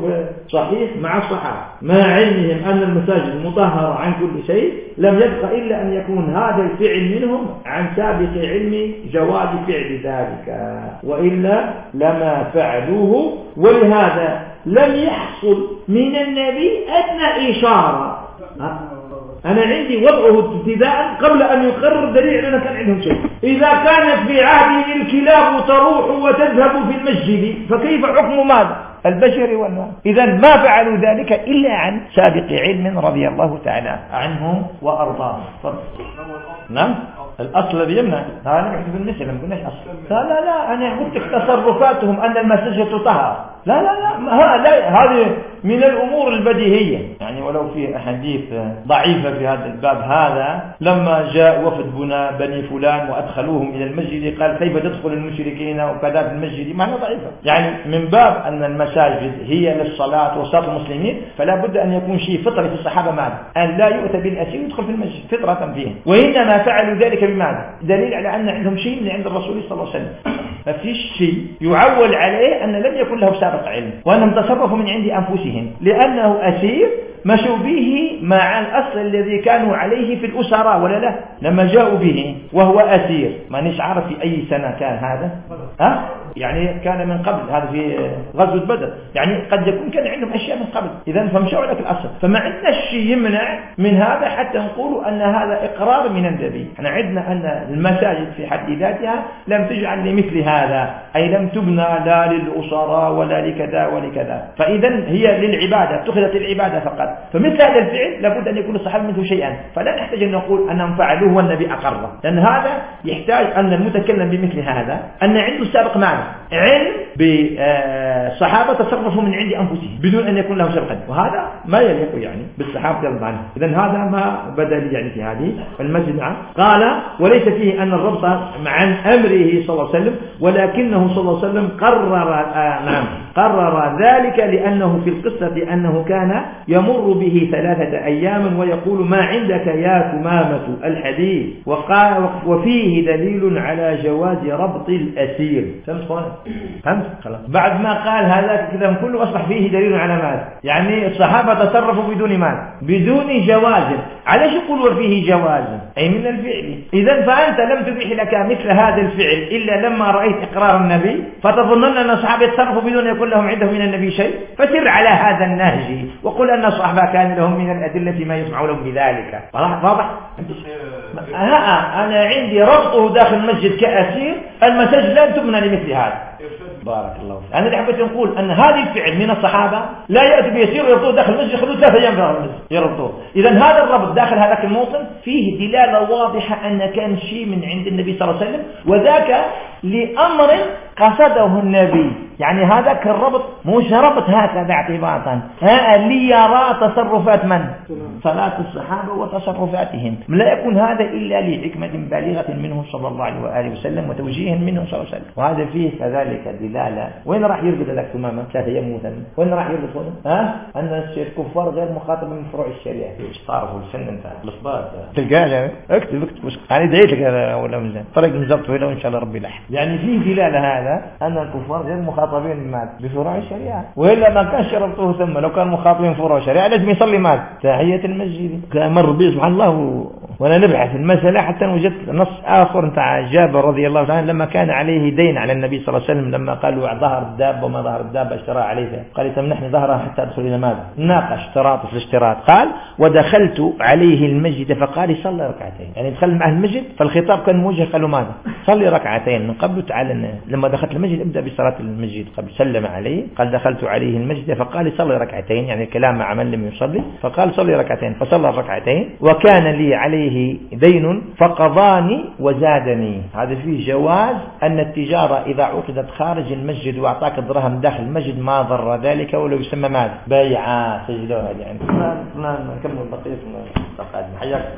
صحيح مع الصحابة. مع علمهم أن المساجد مطهرة عن كل شيء لم يبقى إلا أن يكون هذا الفعل منهم عن سابق علم جواز فعل ذلك. وإلا لما فعلوه ولهذا لم يحصل من النبي أدنى إشارة. أنا عندي وضعه ابتداء قبل أن يقرر دليل أننا كان عندهم شيء. إذا كانت في عهده الكلاب تروح وتذهب في المسجد فكيف حكم ماذا؟ البشري والناس إذا ما فعلوا ذلك إلا عن سابق علم رضي الله تعالى عنه وأرضاه. نعم. الأصل الذي يمنع. لا أنا بالنسبة ما قلناش أصل. لا لا لا أنا قلت لك تصرفاتهم أن المساجد تطهر. لا لا لا, لا هذه من الأمور البديهية. يعني ولو في أحاديث ضعيفة في هذا الباب هذا لما جاء وفد بنا بني فلان وأدخلوهم إلى المسجد قال كيف تدخل المشركين وكذا في المسجد؟ معنى ضعيفة. يعني من باب أن المسجد المساجد هي للصلاة وصلاة المسلمين فلا بد أن يكون شيء فطري في الصحابة ماذا؟ أن لا يؤتى بالأسير يدخل في المسجد فطرة فيه وإنما فعلوا ذلك بماذا؟ دليل على أن عندهم شيء من عند الرسول صلى الله عليه وسلم. ما فيش شيء يعول عليه أن لم يكن له سابق علم وأنهم تصرفوا من عند أنفسهم لأنه أسير مشوا به مع الأصل الذي كانوا عليه في الأسرة ولا لا؟ لما جاءوا به وهو أسير. ما نشعر في أي سنة كان هذا. ها؟ يعني كان من قبل هذا في غزوة بدر. يعني قد يكون كان عندهم أشياء من قبل. إذا فمشوا لك الأصل. فما عندنا شيء يمنع من هذا حتى نقول أن هذا إقرار من النبي. إحنا عندنا أن المساجد في حد ذاتها لم تجعل لمثل هذا. أي لم تبنى لا للأسرة ولا لكذا ولكذا فإذا هي للعبادة اتخذت العبادة فقط. فمثل هذا الفعل لابد أن يكون الصحابة منه شيئا. فلا نحتاج أن نقول أنهم فعلوه والنبي أقره. لأن هذا يحتاج أن المتكلم بمثل هذا. أن عنده سابق معنى علم بصحابة آه، تصرفوا من عند أنفسهم بدون أن يكون لهم سبقا وهذا ما يليق يعني بالصحابة رضي عنهم. إذا هذا ما بدا لي يعني في هذه المجمعة قال وليس فيه أن الربط عن أمره صلى الله عليه وسلم ولكنه صلى الله عليه وسلم قرر آه، نعم قرر ذلك لأنه في القصة أنه كان يمر به ثلاثة أيام ويقول ما عندك يا كمامة الحديث؟ وقال وفيه دليل على جواز ربط الأسير. فهمت فهمت؟ خلاص. بعد ما قال هذا الكلام كله أصبح فيه دليل على ماذا؟ يعني الصحابة تصرفوا بدون ماذا؟ بدون جوازم علاش يقولوا وفيه جواز؟ أي من الفعل. إذا فأنت لم تبيح لك مثل هذا الفعل إلا لما رأيت إقرار النبي فتظنن أن الصحابة يتصرفوا بدون يكون لهم عنده من النبي شيء؟ فسر على هذا النهج. وقل أن الصحابة كان لهم من الأدلة ما يسمع لهم بذلك. واضح؟ ها أنا عندي ربطه داخل المسجد كأسير المساجد لا تبنى لمثل هذا. بارك الله فيك. أنا اللي حبيت نقول أن هذا الفعل من الصحابة لا يأتي بيسير ويربطوه داخل المسجد يخلوه ثلاثة أيام داخل المسجد يربطوه إذا هذا الربط داخل هذاك الموطن فيه دلالة واضحة أن كان شيء من عند النبي صلى الله عليه وسلم وذاك لأمر قصده النبي. يعني هذاك الربط مش ربط هكذا اعتباطا. ها ليرى تصرفات من؟ صلاة الصحابة وتصرفاتهم. لا يكون هذا إلا لحكمة بالغة منه صلى الله عليه وآله وسلم وتوجيه منه صلى الله عليه وسلم. وهذا فيه كذلك دلالة. وين راح يرقد هذاك تماما؟ ثلاثة أيام وين راح يرقد هنا؟ ها؟ أن الكفار غير مخاطب من فروع الشريعة. إيش الشطار والفن نتاع الإصباط تلقاه اكتب اكتب. يعني دعيت لك ولا مزال طريق مزبط ولا إن شاء الله ربي يلحق. يعني فيه دلالة هذا على أن الكفار غير مخاطبين مات بفروع الشريعة. وإلا ما كان شرطه ثم لو كان مخاطبين فروع الشريعة لازم يصلي مات. تحية المسجد. كأمر به سبحان الله. ولا نبحث المسألة حتى وجدت نص آخر نتاع جابر رضي الله عنه لما كان عليه دين على النبي صلى الله عليه وسلم لما قال له ظهر الدابة وما ظهر الدابة اشترى عليه. قال سمنحني ظهرها حتى أدخل إلى ماذا؟ ناقش اشتراط في الاشتراط قال ودخلت عليه المسجد فقال صلى ركعتين. يعني دخل مع المسجد فالخطاب كان موجه قالوا ماذا؟ صلي ركعتين. من قبل تعال لما دخلت المسجد ابدأ بصلاة المسجد. قبل سلم عليه. قال دخلت عليه المسجد فقال صلي ركعتين. يعني الكلام مع من لم يصلي. فقال صلي ركعتين. فصلى ركعتين وكان لي عليه عليه دين فقضاني وزادني. هذا فيه جواز أن التجارة إذا عقدت خارج المسجد وأعطاك الدرهم داخل المسجد ما ضر ذلك ولو يسمى ماذا بايعا سجدوها يعني. ما نكمل بقية من حياك